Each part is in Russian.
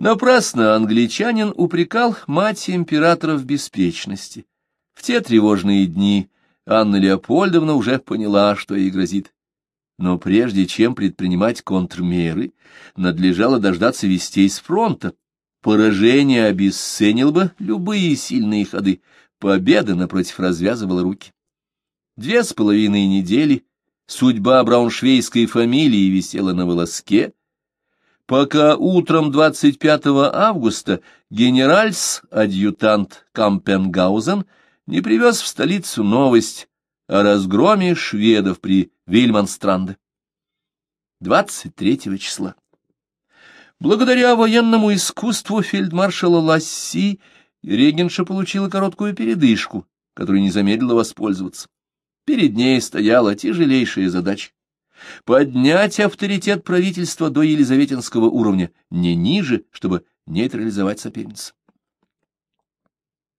Напрасно англичанин упрекал мать императора в беспечности. В те тревожные дни Анна Леопольдовна уже поняла, что ей грозит. Но прежде чем предпринимать контрмеры, надлежало дождаться вестей с фронта. Поражение обесценил бы любые сильные ходы, победа, напротив, развязывала руки. Две с половиной недели судьба брауншвейской фамилии висела на волоске, пока утром 25 августа генеральс-адъютант Кампенгаузен не привез в столицу новость о разгроме шведов при Вильманстранде. 23 числа. Благодаря военному искусству фельдмаршала Ласси регенша получила короткую передышку, которой не замедлила воспользоваться. Перед ней стояла тяжелейшая задача поднять авторитет правительства до елизаветинского уровня, не ниже, чтобы нейтрализовать соперницу.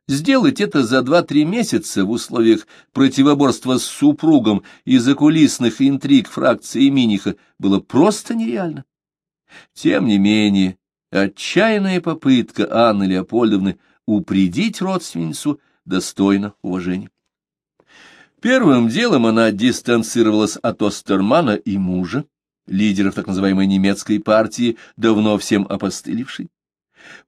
Сделать это за два-три месяца в условиях противоборства с супругом и закулисных интриг фракции Миниха было просто нереально. Тем не менее, отчаянная попытка Анны Леопольдовны упредить родственницу достойна уважения. Первым делом она дистанцировалась от Остермана и мужа, лидеров так называемой немецкой партии, давно всем опостылевшей.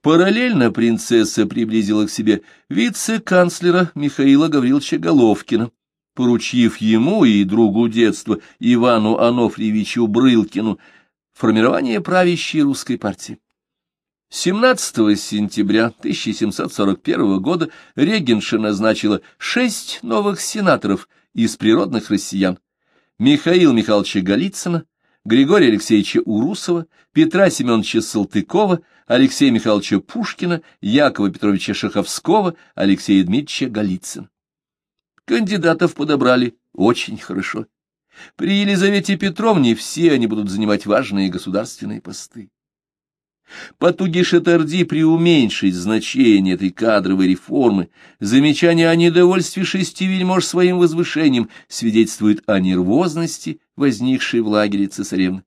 Параллельно принцесса приблизила к себе вице-канцлера Михаила Гавриловича Головкина, поручив ему и другу детства Ивану Анофриевичу Брылкину формирование правящей русской партии. 17 сентября 1741 года регенша назначила шесть новых сенаторов из природных россиян Михаила Михайловича Голицына, Григория Алексеевича Урусова, Петра Семеновича Салтыкова, Алексея Михайловича Пушкина, Якова Петровича Шаховского, Алексея Дмитриевича Голицына. Кандидатов подобрали очень хорошо. При Елизавете Петровне все они будут занимать важные государственные посты. Потуги Шатарди преуменьшить значение этой кадровой реформы, замечания о недовольстве шести вельмож своим возвышением свидетельствуют о нервозности, возникшей в лагере цесаревны.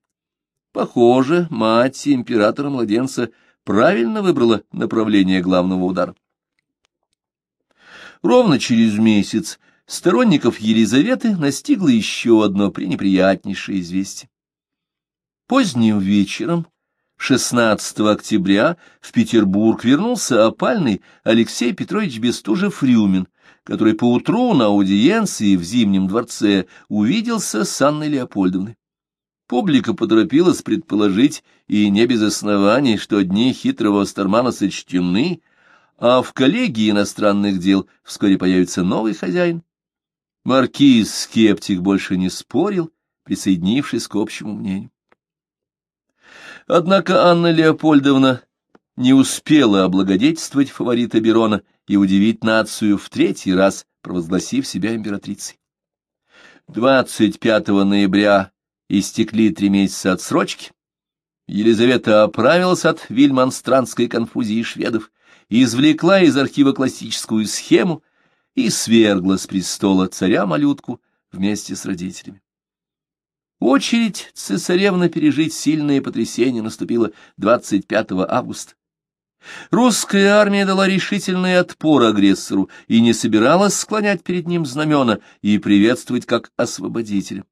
Похоже, мать императора-младенца правильно выбрала направление главного удара. Ровно через месяц сторонников Елизаветы настигло еще одно пренеприятнейшее известие. Поздним вечером 16 октября в Петербург вернулся опальный Алексей Петрович Бестужев-Рюмин, который поутру на аудиенции в Зимнем дворце увиделся с Анной Леопольдовной. Публика поторопилась предположить, и не без оснований, что дни хитрого Остермана сочтены, а в коллегии иностранных дел вскоре появится новый хозяин. Маркиз-скептик больше не спорил, присоединившись к общему мнению. Однако Анна Леопольдовна не успела облагодетельствовать фаворита Берона и удивить нацию в третий раз, провозгласив себя императрицей. 25 ноября истекли три месяца отсрочки. Елизавета оправилась от вильманстранской конфузии шведов, извлекла из архива классическую схему и свергла с престола царя-малютку вместе с родителями. Очередь цесаревны пережить сильное потрясение наступила 25 августа. Русская армия дала решительный отпор агрессору и не собиралась склонять перед ним знамена и приветствовать как освободителя.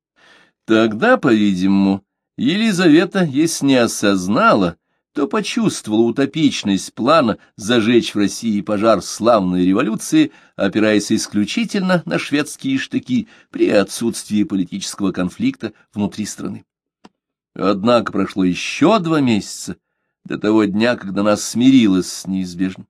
Тогда, по-видимому, Елизавета, если не осознала, то почувствовала утопичность плана зажечь в России пожар славной революции, опираясь исключительно на шведские штыки при отсутствии политического конфликта внутри страны. Однако прошло еще два месяца до того дня, когда нас смирилась с неизбежным.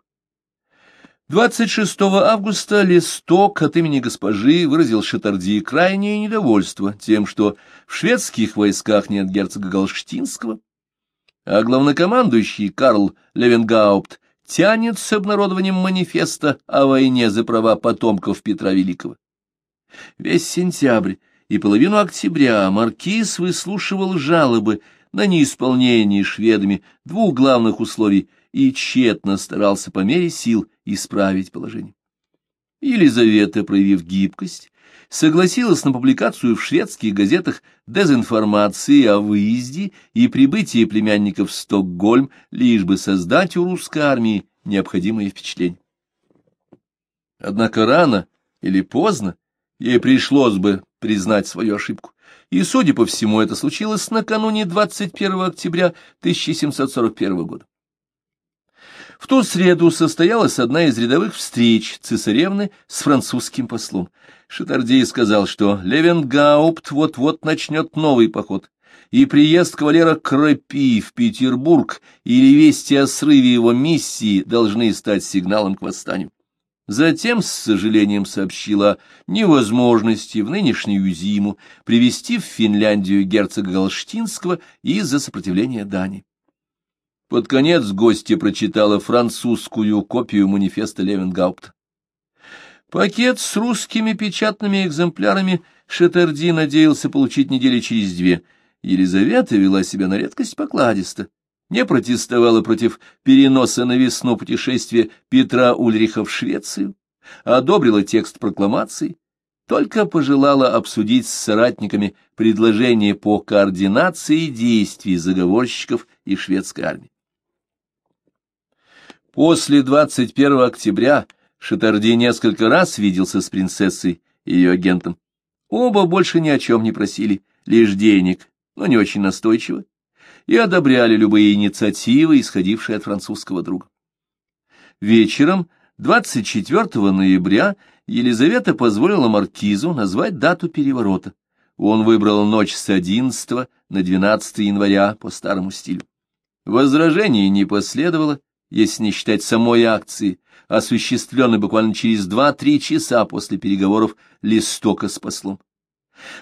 26 августа листок от имени госпожи выразил Шатарди крайнее недовольство тем, что в шведских войсках нет герцога Галштинского, а главнокомандующий Карл Левенгаупт тянет с обнародованием манифеста о войне за права потомков Петра Великого. Весь сентябрь и половину октября маркиз выслушивал жалобы на неисполнение шведами двух главных условий и тщетно старался по мере сил исправить положение. Елизавета, проявив гибкость, согласилась на публикацию в шведских газетах дезинформации о выезде и прибытии племянников в Стокгольм, лишь бы создать у русской армии необходимые впечатления. Однако рано или поздно ей пришлось бы признать свою ошибку, и, судя по всему, это случилось накануне 21 октября 1741 года. В ту среду состоялась одна из рядовых встреч цесаревны с французским послом. Шатардей сказал, что Левенгаупт вот-вот начнет новый поход, и приезд кавалера Крапи в Петербург или вести о срыве его миссии должны стать сигналом к восстанию. Затем, с сожалением, сообщила невозможности в нынешнюю зиму привести в Финляндию герцога Галштинского из-за сопротивления Дании. Под конец гостья прочитала французскую копию манифеста Левенгаупта. Пакет с русскими печатными экземплярами Шаттерди надеялся получить недели через две. Елизавета вела себя на редкость покладисто, не протестовала против переноса на весну путешествия Петра Ульриха в Швецию, одобрила текст прокламации, только пожелала обсудить с соратниками предложение по координации действий заговорщиков и шведской армии. После 21 октября Шатарди несколько раз виделся с принцессой и ее агентом. Оба больше ни о чем не просили, лишь денег, но не очень настойчиво, и одобряли любые инициативы, исходившие от французского друга. Вечером 24 ноября Елизавета позволила маркизу назвать дату переворота. Он выбрал ночь с 11 на 12 января по старому стилю. Возражений не последовало, если не считать самой акции, осуществленной буквально через два-три часа после переговоров Листока с послом.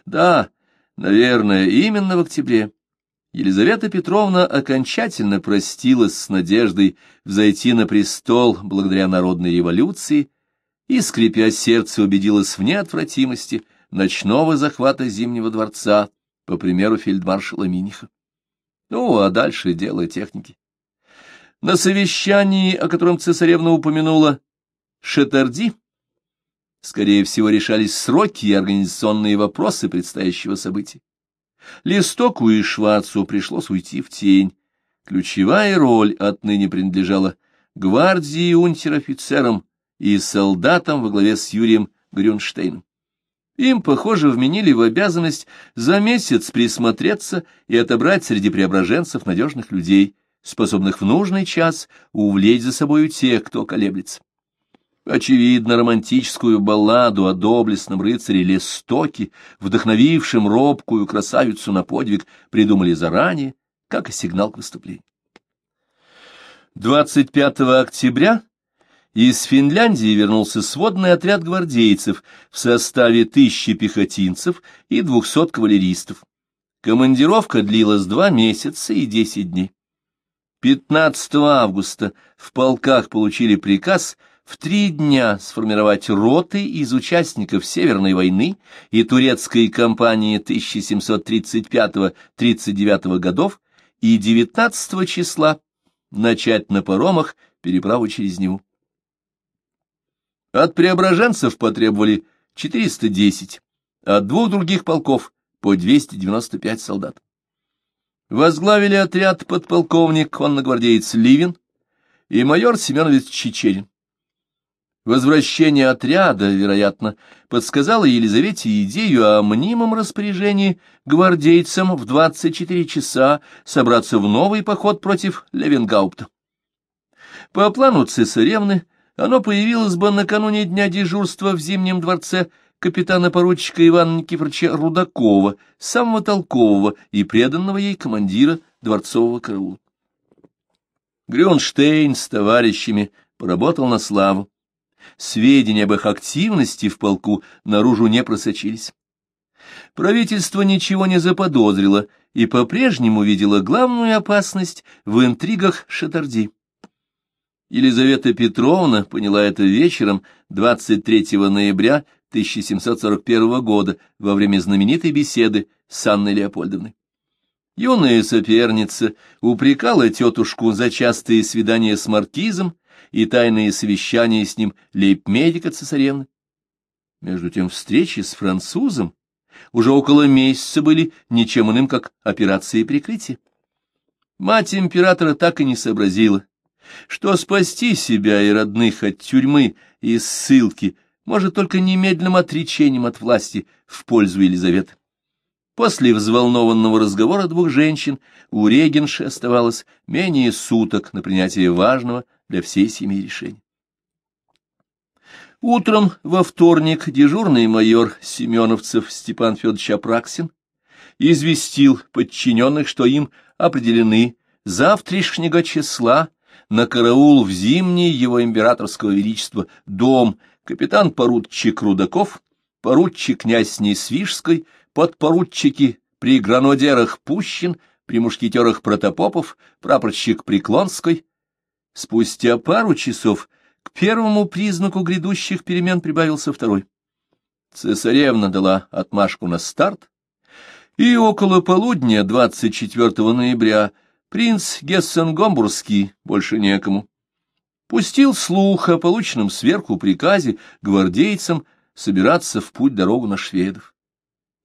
Да, наверное, именно в октябре Елизавета Петровна окончательно простилась с надеждой взойти на престол благодаря народной революции и, скрипя сердце, убедилась в неотвратимости ночного захвата Зимнего дворца, по примеру фельдмаршала Миниха. Ну, а дальше дело техники. На совещании, о котором цесаревна упомянула, Шетарди, скорее всего, решались сроки и организационные вопросы предстоящего события. Листоку и Шварцу пришлось уйти в тень. Ключевая роль отныне принадлежала гвардии унтер-офицерам и солдатам во главе с Юрием Грюнштейном. Им, похоже, вменили в обязанность за месяц присмотреться и отобрать среди преображенцев надежных людей, способных в нужный час увлечь за собою тех, кто колеблется. Очевидно, романтическую балладу о доблестном рыцаре Лестоке, вдохновившем робкую красавицу на подвиг, придумали заранее, как и сигнал к выступлению. 25 октября из Финляндии вернулся сводный отряд гвардейцев в составе тысячи пехотинцев и двухсот кавалеристов. Командировка длилась два месяца и десять дней. 15 августа в полках получили приказ в три дня сформировать роты из участников Северной войны и турецкой кампании 1735-39 годов и 19 числа начать на паромах переправу через Неву. От преображенцев потребовали 410, от двух других полков по 295 солдат. Возглавили отряд подполковник конногвардеец Ливин и майор Семенович Чечерин. Возвращение отряда, вероятно, подсказало Елизавете идею о мнимом распоряжении гвардейцам в 24 часа собраться в новый поход против Левенгаупта. По плану цесаревны оно появилось бы накануне дня дежурства в Зимнем дворце капитана-поручика Ивана Никифоровича Рудакова, самого толкового и преданного ей командира дворцового караула. Грюнштейн с товарищами поработал на славу. Сведения об их активности в полку наружу не просочились. Правительство ничего не заподозрило и по-прежнему видело главную опасность в интригах Шатарди. Елизавета Петровна поняла это вечером 23 ноября 1741 года во время знаменитой беседы с Анной Леопольдовной. Юная соперница упрекала тетушку за частые свидания с маркизом и тайные совещания с ним лейб-медика цесаревны. Между тем встречи с французом уже около месяца были ничем иным, как операцией прикрытия. Мать императора так и не сообразила, что спасти себя и родных от тюрьмы и ссылки может только немедленным отречением от власти в пользу Елизаветы. После взволнованного разговора двух женщин у регенши оставалось менее суток на принятие важного для всей семьи решения. Утром во вторник дежурный майор Семеновцев Степан Федорович Апраксин известил подчиненных, что им определены завтрашнего числа на караул в зимний его императорского величества дом капитан-поручик Рудаков, поручик князь Несвижской, подпоручики при гранодерах Пущин, при мушкетерах Протопопов, прапорщик Преклонской. Спустя пару часов к первому признаку грядущих перемен прибавился второй. Цесаревна дала отмашку на старт, и около полудня 24 ноября принц Гессен-Гомбургский, больше некому, пустил слух о полученном сверху приказе гвардейцам собираться в путь-дорогу на шведов.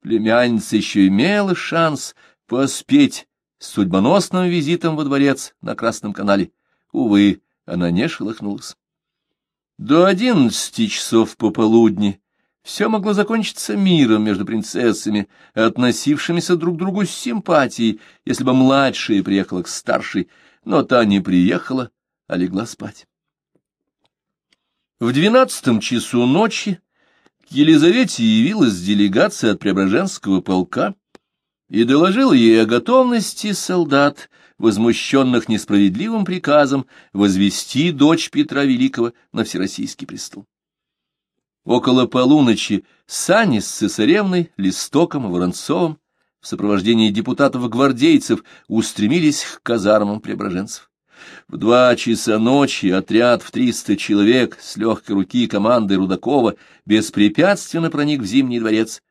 Племянница еще имела шанс поспеть с судьбоносным визитом во дворец на Красном канале. Увы, она не шелохнулась. До одиннадцати часов пополудни все могло закончиться миром между принцессами, относившимися друг к другу с симпатией, если бы младшая приехала к старшей, но та не приехала, а легла спать. В двенадцатом часу ночи к Елизавете явилась делегация от Преображенского полка и доложила ей о готовности солдат, возмущенных несправедливым приказом возвести дочь Петра Великого на Всероссийский престол. Около полуночи сани с цесаревной, Листоком и Воронцовым в сопровождении депутатов-гвардейцев устремились к казармам преображенцев. В два часа ночи отряд в триста человек с легкой руки команды Рудакова беспрепятственно проник в Зимний дворец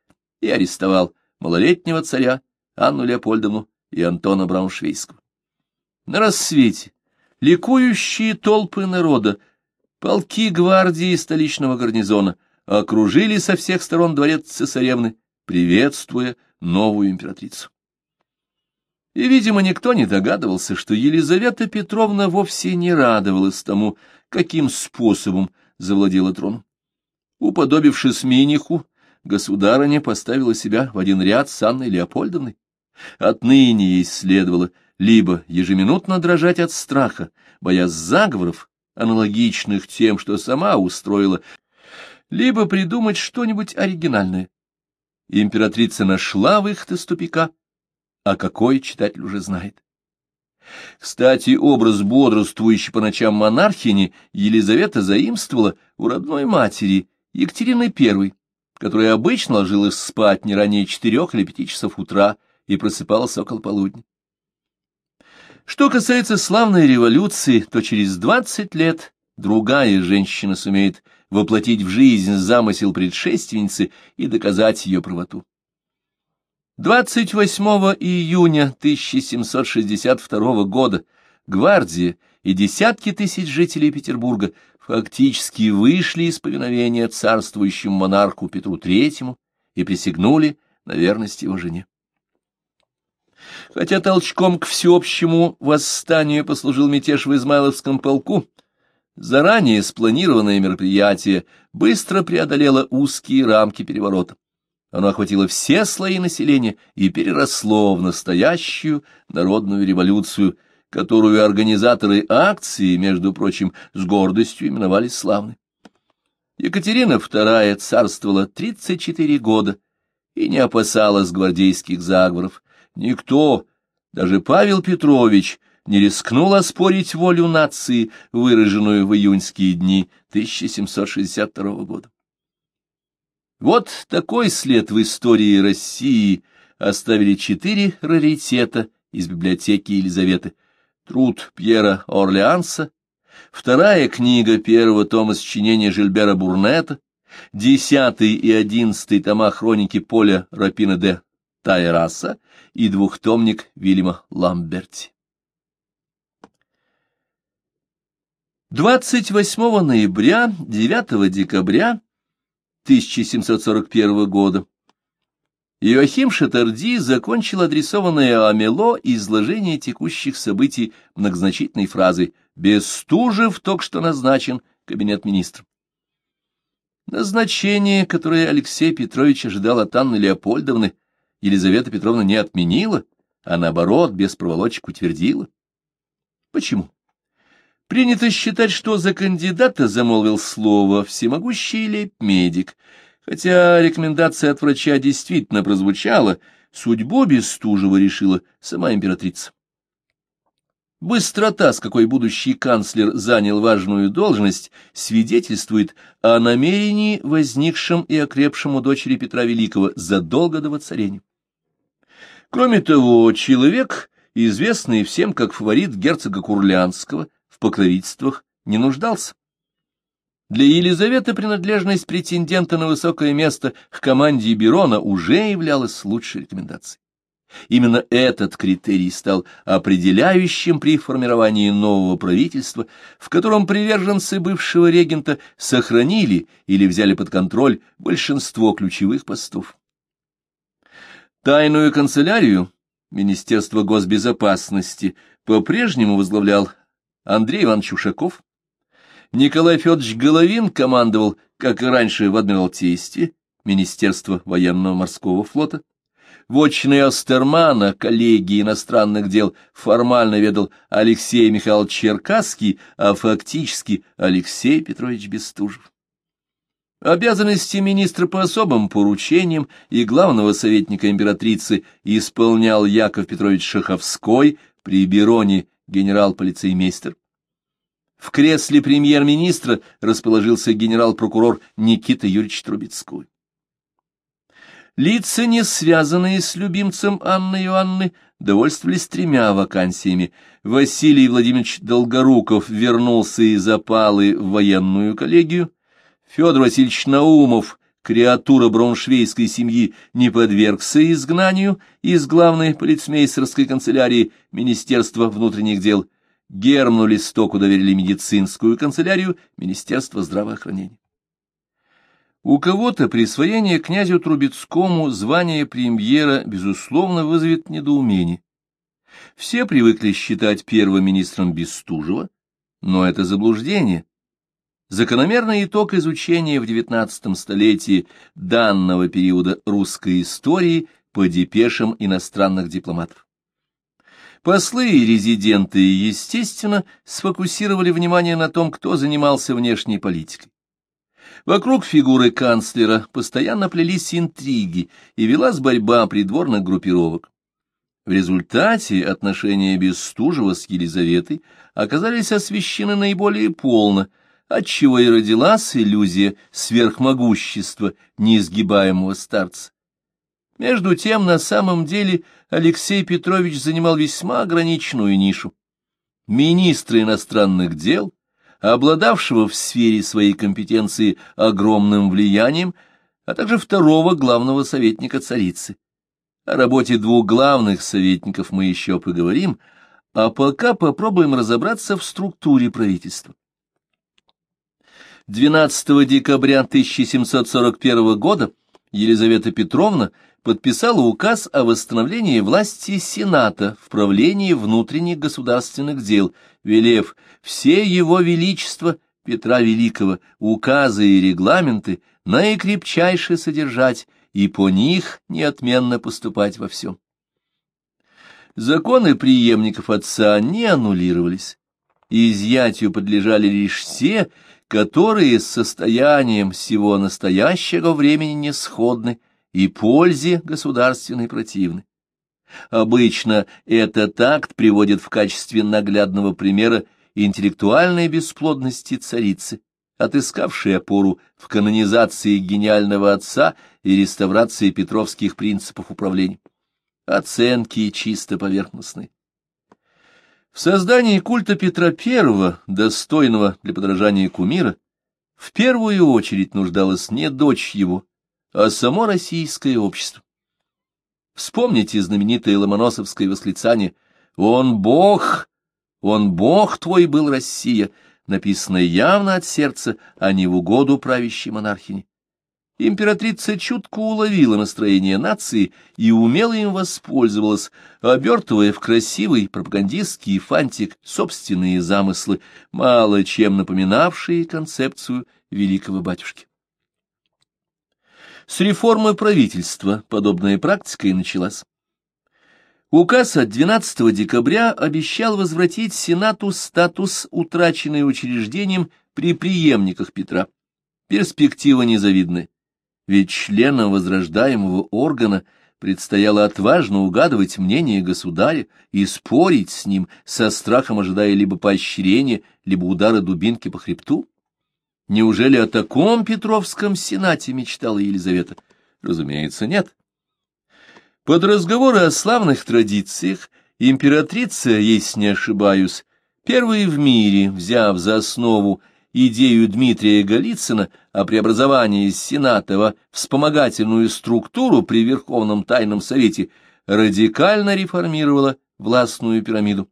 и арестовал малолетнего царя Анну Леопольдовну и Антона Брауншвейского. На рассвете ликующие толпы народа, полки гвардии столичного гарнизона окружили со всех сторон дворец цесаревны, приветствуя новую императрицу. И, видимо, никто не догадывался, что Елизавета Петровна вовсе не радовалась тому, каким способом завладела троном. Уподобившись Миниху, государыня поставила себя в один ряд с Анной Леопольдовной. Отныне ей следовало либо ежеминутно дрожать от страха, боясь заговоров, аналогичных тем, что сама устроила, либо придумать что-нибудь оригинальное. Императрица нашла выход из тупика, а какой читатель уже знает. Кстати, образ бодрствующей по ночам монархини Елизавета заимствовала у родной матери Екатерины I, которая обычно ложилась спать не ранее четырех или пяти часов утра и просыпалась около полудня. Что касается славной революции, то через двадцать лет другая женщина сумеет воплотить в жизнь замысел предшественницы и доказать ее правоту. 28 июня 1762 года гвардия и десятки тысяч жителей Петербурга фактически вышли из повиновения царствующему монарху Петру III и присягнули на верность его жене. Хотя толчком к всеобщему восстанию послужил мятеж в Измайловском полку, заранее спланированное мероприятие быстро преодолело узкие рамки переворота. Оно охватило все слои населения и переросло в настоящую народную революцию, которую организаторы акции, между прочим, с гордостью именовали славной. Екатерина II царствовала 34 года и не опасалась гвардейских заговоров, Никто, даже Павел Петрович, не рискнул оспорить волю нации, выраженную в июньские дни 1762 года. Вот такой след в истории России оставили четыре раритета из библиотеки Елизаветы. Труд Пьера Орлеанса, вторая книга первого тома сочинения Жильбера Бурнета, десятый и одиннадцатый тома хроники Поля Рапина де Тайраса и двухтомник Вильяма Ламберти. 28 ноября, 9 декабря 1741 года. Иоахим Шатарди закончил адресованное Амело изложение текущих событий многозначительной фразой «Бестужев только что назначен кабинет министров». Назначение, которое Алексей Петрович ожидал от Анны Леопольдовны, Елизавета Петровна не отменила, а наоборот, без проволочек утвердила. Почему? Принято считать, что за кандидата замолвил слово всемогущий лейб-медик, хотя рекомендация от врача действительно прозвучала, судьбу Бестужева решила сама императрица. Быстрота, с какой будущий канцлер занял важную должность, свидетельствует о намерении, возникшем и окрепшем у дочери Петра Великого задолго до воцарения. Кроме того, человек, известный всем как фаворит герцога Курлянского, в покровительствах не нуждался. Для Елизаветы принадлежность претендента на высокое место к команде Берона уже являлась лучшей рекомендацией. Именно этот критерий стал определяющим при формировании нового правительства, в котором приверженцы бывшего регента сохранили или взяли под контроль большинство ключевых постов. Тайную канцелярию Министерства госбезопасности по-прежнему возглавлял Андрей Иванович Ушаков. Николай Федорович Головин командовал, как и раньше, в Адмиралтействе, Министерство военно морского флота. Вотчиной Остермана, коллегии иностранных дел, формально ведал Алексей Михайлович Черкасский, а фактически Алексей Петрович Бестужев. Обязанности министра по особым поручениям и главного советника императрицы исполнял Яков Петрович Шаховской при Бероне генерал-полицеймейстер. В кресле премьер-министра расположился генерал-прокурор Никита Юрьевич Трубецкой. Лица, не связанные с любимцем Анны Иоанны, довольствовались тремя вакансиями. Василий Владимирович Долгоруков вернулся из опалы в военную коллегию. Федор Васильевич Наумов, креатура брауншвейской семьи, не подвергся изгнанию из главной полицмейстерской канцелярии Министерства внутренних дел. Герману Листоку доверили медицинскую канцелярию Министерства здравоохранения. У кого-то присвоение князю Трубецкому звания премьера, безусловно, вызовет недоумение. Все привыкли считать первым министром Бестужева, но это заблуждение. Закономерный итог изучения в XIX столетии данного периода русской истории по депешам иностранных дипломатов. Послы и резиденты, естественно, сфокусировали внимание на том, кто занимался внешней политикой. Вокруг фигуры канцлера постоянно плелись интриги и велась борьба придворных группировок. В результате отношения Бестужева с Елизаветой оказались освещены наиболее полно – отчего и родилась иллюзия сверхмогущества неизгибаемого старца. Между тем, на самом деле, Алексей Петрович занимал весьма ограниченную нишу. Министра иностранных дел, обладавшего в сфере своей компетенции огромным влиянием, а также второго главного советника царицы. О работе двух главных советников мы еще поговорим, а пока попробуем разобраться в структуре правительства. 12 декабря 1741 года Елизавета Петровна подписала указ о восстановлении власти Сената в правлении внутренних государственных дел, велев все его величество Петра Великого, указы и регламенты наикрепчайше содержать и по них неотменно поступать во всем. Законы преемников отца не аннулировались, изъятию подлежали лишь все, которые с состоянием всего настоящего времени не сходны и пользе государственной противны. Обычно этот акт приводит в качестве наглядного примера интеллектуальной бесплодности царицы, отыскавшей опору в канонизации гениального отца и реставрации петровских принципов управления. Оценки чисто поверхностные. В создании культа Петра I, достойного для подражания кумира, в первую очередь нуждалась не дочь его, а само российское общество. Вспомните знаменитое ломоносовское восклицание «Он Бог! Он Бог твой был, Россия!» написанное явно от сердца, а не в угоду правящей монархини. Императрица чутко уловила настроение нации и умело им воспользовалась, обертывая в красивый пропагандистский фантик собственные замыслы, мало чем напоминавшие концепцию великого батюшки. С реформы правительства подобная практика и началась. Указ от 12 декабря обещал возвратить Сенату статус, утраченный учреждением при преемниках Петра. Перспектива незавидная, ведь членам возрождаемого органа предстояло отважно угадывать мнение государя и спорить с ним, со страхом ожидая либо поощрения, либо удара дубинки по хребту. Неужели о таком Петровском сенате мечтала Елизавета? Разумеется, нет. Под разговоры о славных традициях императрица, если не ошибаюсь, первой в мире, взяв за основу идею Дмитрия Голицына о преобразовании Сената во вспомогательную структуру при Верховном Тайном Совете, радикально реформировала властную пирамиду.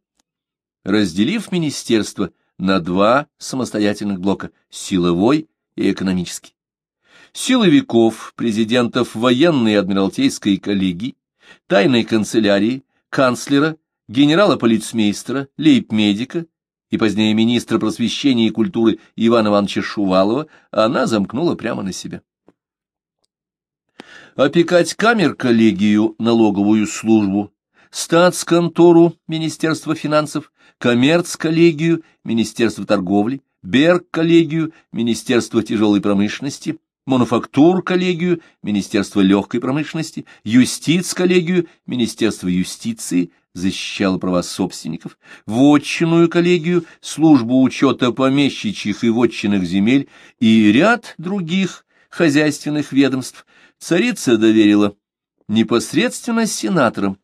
Разделив министерство на два самостоятельных блока – силовой и экономический. Силовиков, президентов военной адмиралтейской коллегии, тайной канцелярии, канцлера, генерала-полицмейстера, лейб-медика и позднее министра просвещения и культуры Ивана Ивановича Шувалова она замкнула прямо на себя. Опекать камер коллегию, налоговую службу, статсконтору Министерства финансов, коммерц-коллегию, Министерство торговли, Берг-коллегию, Министерство тяжелой промышленности, мануфактур-коллегию, Министерство легкой промышленности, юстиц-коллегию, Министерство юстиции, защищало права собственников, вотчинную коллегию, службу учета помещичьих и вотчинных земель и ряд других хозяйственных ведомств царица доверила непосредственно сенаторам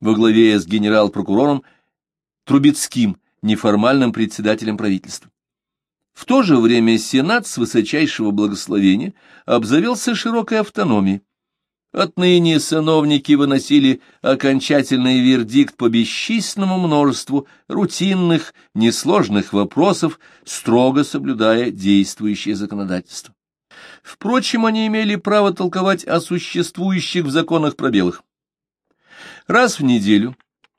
во главе с генерал-прокурором Трубецким, неформальным председателем правительства. В то же время Сенат с высочайшего благословения обзавелся широкой автономией. Отныне сановники выносили окончательный вердикт по бесчисленному множеству рутинных, несложных вопросов, строго соблюдая действующее законодательство. Впрочем, они имели право толковать о существующих в законах пробелах. Раз в неделю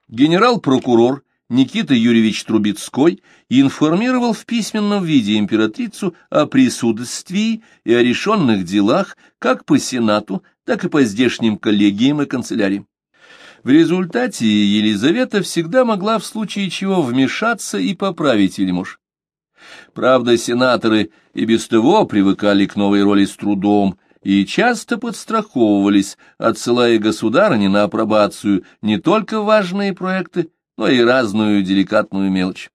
генерал-прокурор Никита Юрьевич Трубецкой информировал в письменном виде императрицу о присутствии и о решенных делах как по Сенату, так и по здешним коллегиям и канцеляриям. В результате Елизавета всегда могла в случае чего вмешаться и поправить вельмож. Правда, сенаторы и без того привыкали к новой роли с трудом и часто подстраховывались, отсылая государыне на апробацию не только важные проекты, но и разную деликатную мелочь.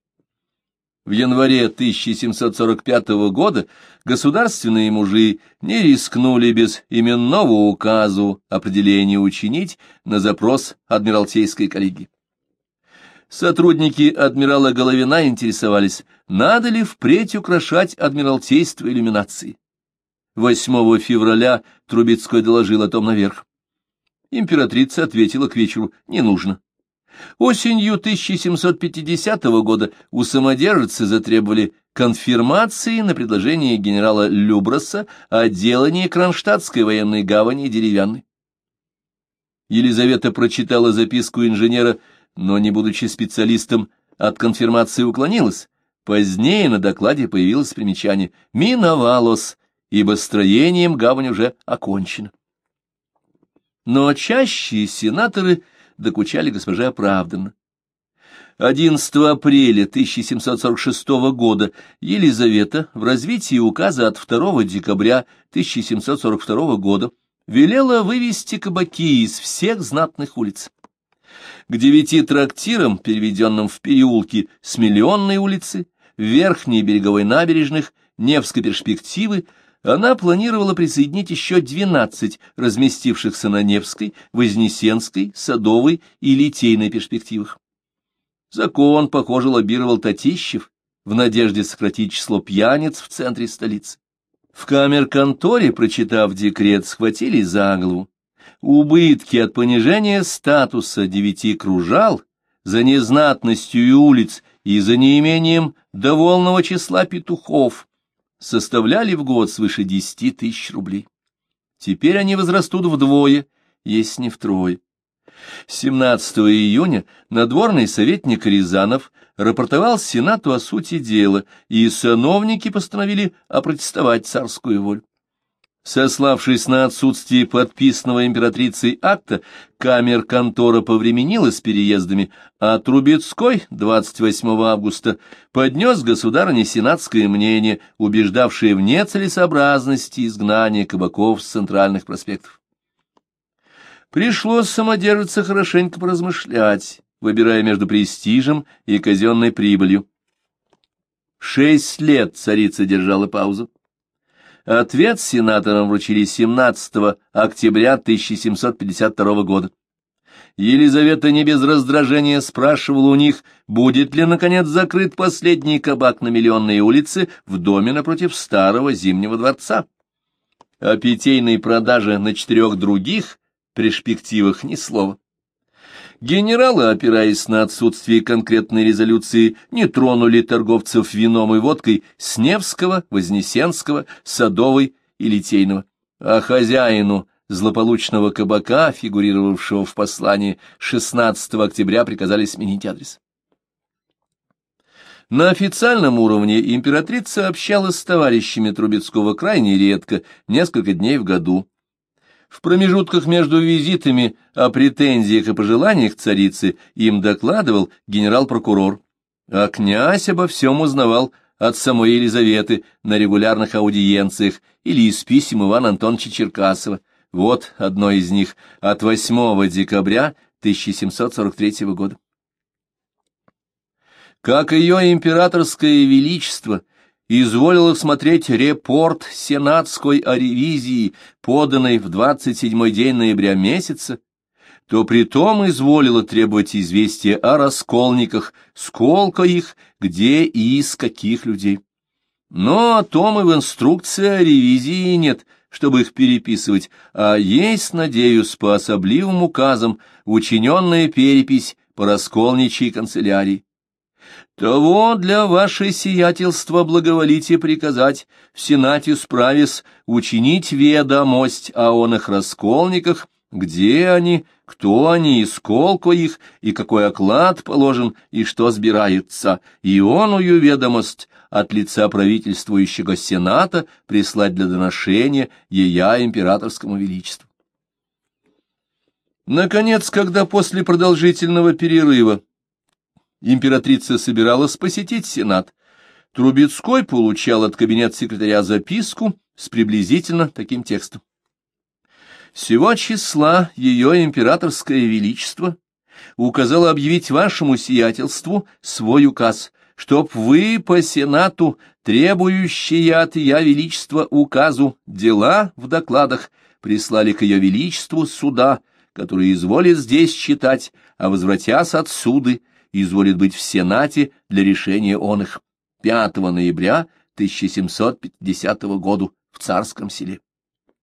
В январе 1745 года государственные мужи не рискнули без именного указу определения учинить на запрос Адмиралтейской коллегии. Сотрудники адмирала Головина интересовались, надо ли впредь украшать Адмиралтейство иллюминацией. 8 февраля Трубецкой доложил о том наверх. Императрица ответила к вечеру, не нужно. Осенью 1750 года у самодержцы затребовали конфирмации на предложение генерала Люброса о делании Кронштадтской военной гавани деревянной. Елизавета прочитала записку инженера, но, не будучи специалистом, от конфирмации уклонилась. Позднее на докладе появилось примечание «Миновалос», ибо строением гавань уже окончена. Но чаще сенаторы – докучали госпоже оправданно. 11 апреля 1746 года Елизавета в развитии указа от 2 декабря 1742 года велела вывести кабаки из всех знатных улиц. К девяти трактирам, переведенным в переулки с Миллионной улицы, Верхней береговой набережных, Невской перспективы, она планировала присоединить еще двенадцать разместившихся на Невской, Вознесенской, Садовой и Литейной перспективах. Закон, похоже, лоббировал Татищев в надежде сократить число пьяниц в центре столицы. В камер-конторе, прочитав декрет, схватили за голову. Убытки от понижения статуса девяти кружал за незнатностью улиц и за неимением довольного числа петухов составляли в год свыше десяти тысяч рублей. Теперь они возрастут вдвое, если не втрое. 17 июня надворный советник Рязанов рапортовал Сенату о сути дела, и сановники постановили опротестовать царскую волю. Сославшись на отсутствие подписанного императрицей акта, камер-контора повременила с переездами, а Трубецкой 28 августа поднес государыне сенатское мнение, убеждавшее в нецелесообразности изгнания кабаков с центральных проспектов. Пришлось самодержиться хорошенько поразмышлять, выбирая между престижем и казенной прибылью. Шесть лет царица держала паузу. Ответ сенаторам вручили 17 октября 1752 года. Елизавета не без раздражения спрашивала у них, будет ли, наконец, закрыт последний кабак на Миллионной улице в доме напротив старого Зимнего дворца. О питейной продаже на четырех других перспективах ни слова. Генералы, опираясь на отсутствие конкретной резолюции, не тронули торговцев вином и водкой с Невского, Вознесенского, Садовой и Литейного, а хозяину злополучного кабака, фигурировавшего в послании 16 октября, приказали сменить адрес. На официальном уровне императрица общалась с товарищами Трубецкого крайне редко, несколько дней в году. В промежутках между визитами о претензиях и пожеланиях царицы им докладывал генерал-прокурор, а князь обо всем узнавал от самой Елизаветы на регулярных аудиенциях или из писем Ивана Антоновича Черкасова. Вот одно из них от 8 декабря 1743 года. Как ее императорское величество — изволила смотреть репорт сенатской о ревизии, поданный в 27-й день ноября месяца, то притом изволила требовать известия о расколниках, сколько их, где и из каких людей. Но о том и в инструкции о ревизии нет, чтобы их переписывать, а есть, надеюсь, по особливым указам учиненная перепись по расколничьей канцелярии. Того для вашей сиятельства благоволите приказать в Сенате справис учинить ведомость о оных расколниках, где они, кто они и сколько их, и какой оклад положен, и что сбирается, и оную ведомость от лица правительствующего Сената прислать для доношения ея императорскому величеству. Наконец, когда после продолжительного перерыва императрица собиралась посетить Сенат, Трубецкой получал от кабинет-секретаря записку с приблизительно таким текстом. «Сего числа ее императорское величество указало объявить вашему сиятельству свой указ, чтоб вы по Сенату, требующие от ее величества указу дела в докладах, прислали к ее величеству суда, который изволит здесь читать, а возвратясь от суды, изволит быть в Сенате для решения он их 5 ноября 1750 года в Царском селе.